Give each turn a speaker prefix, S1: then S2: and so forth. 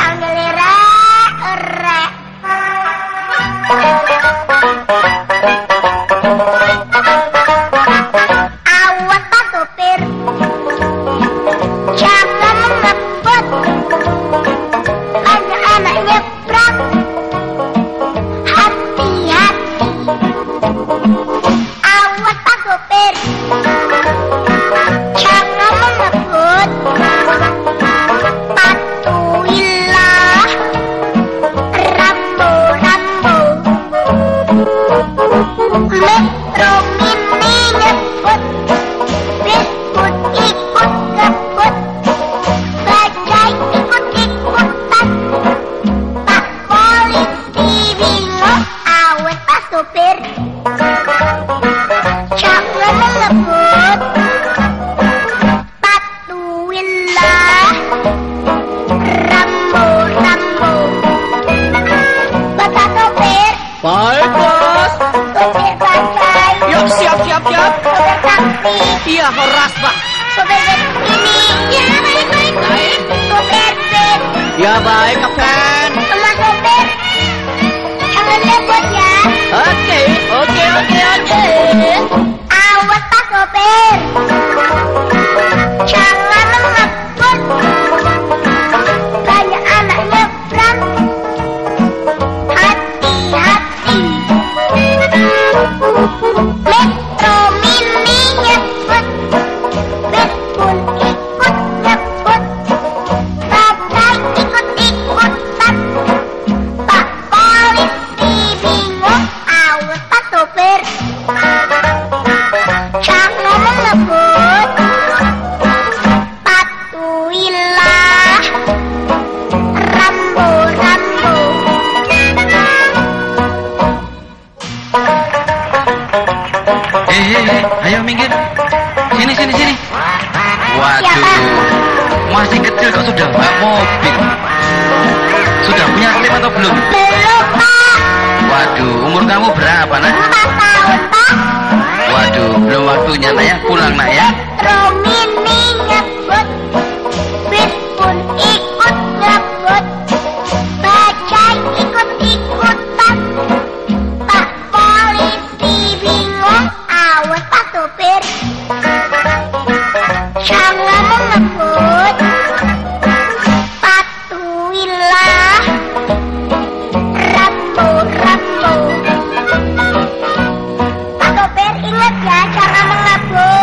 S1: ambil re, re. supir. Coklat lembut. Patuilah rambo rambo bapak supir
S2: baik bos.
S1: Supir bapak yuk
S2: ya, siap siap siap.
S1: Supir taksi.
S2: Iya horas pak.
S1: Supir ini. Ya baik baik baik. Supir baik
S2: ya baik kapten
S1: teman supir Thank you.
S3: Waduh, masih kecil kok sudah bawa mobil. Sudah punya klip atau belum?
S1: Belum, Pak.
S3: Waduh, umur kamu berapa, nak?
S1: Empat tahun, Pak.
S3: Waduh, belum waktunya, nak ya.
S1: Ingat ya, jangan mengabuk.